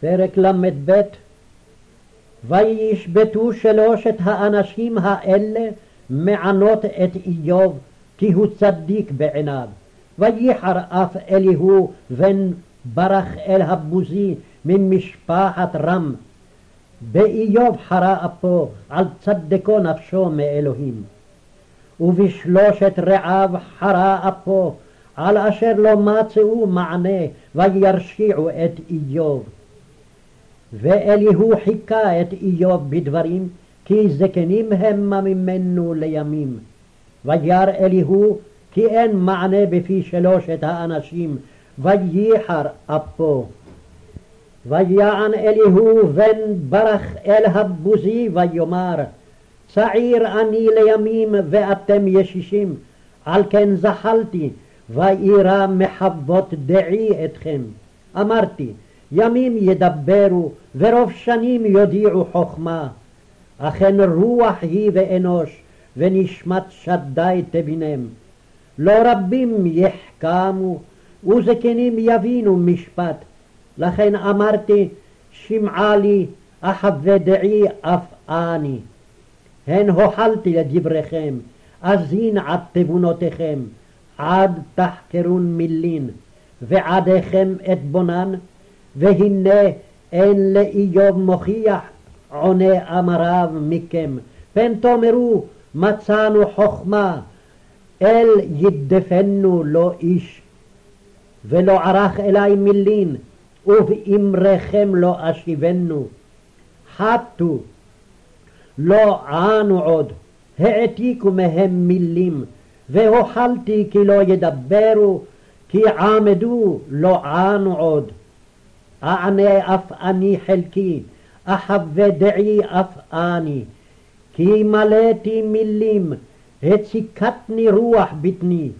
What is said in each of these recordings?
פרק ל"ב וישבתו שלושת האנשים האלה מענות את איוב כי הוא צדיק בעיניו. וייחר אף אליהו בן ברך אל הבוזי ממשפחת רם. באיוב חרה אפו על צדקו נפשו מאלוהים. ובשלושת רעיו חרה אפו על אשר לא מצאו מענה וירשיעו את איוב. ואליהו חיכה את איוב בדברים כי זקנים המה ממנו לימים. וירא אליהו כי אין מענה בפי שלושת האנשים וייחר אפו. ויען אליהו בן ברך אל הבוזי ויאמר צעיר אני לימים ואתם ישישים על כן זחלתי ואירא מחוות דעי אתכם. אמרתי ימים ידברו ורוב שנים יודיעו חכמה. אכן רוח היא ואנוש ונשמת שדי תבינם. לא רבים יחכמו וזקנים יבינו משפט. לכן אמרתי שמעה לי אחווה דעי אף אני. הן הוחלתי לדבריכם, אזין עד תבונותיכם, עד תחקרון מילין, ועדיכם את בונן, והנה אין לאיוב מוכיח עונה אמריו מכם, פן תאמרו מצאנו חכמה, אל ידפנו לא איש, ולא ערך אלי מילין, ובאמריכם לא אשיבנו. חטו, לא ענו עוד, העתיקו מהם מילים, והוחלתי כי לא ידברו, כי עמדו לא ענו עוד. אענה אף אני חלקי, אחווה דעי אף אני, כי מלאתי מילים, הציקתני רוח בטני.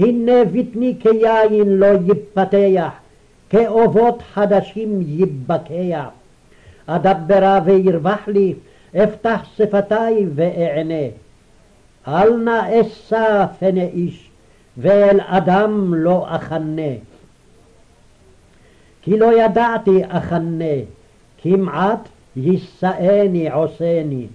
הנה בטני כיין לא יפתח, כאובות חדשים יבקע. אדברה וירווח לי, אפתח שפתי ואענה. אל נא אשא פני איש, ואל אדם לא אחנה. כי לא ידעתי אחנה, כמעט יישאני עושני.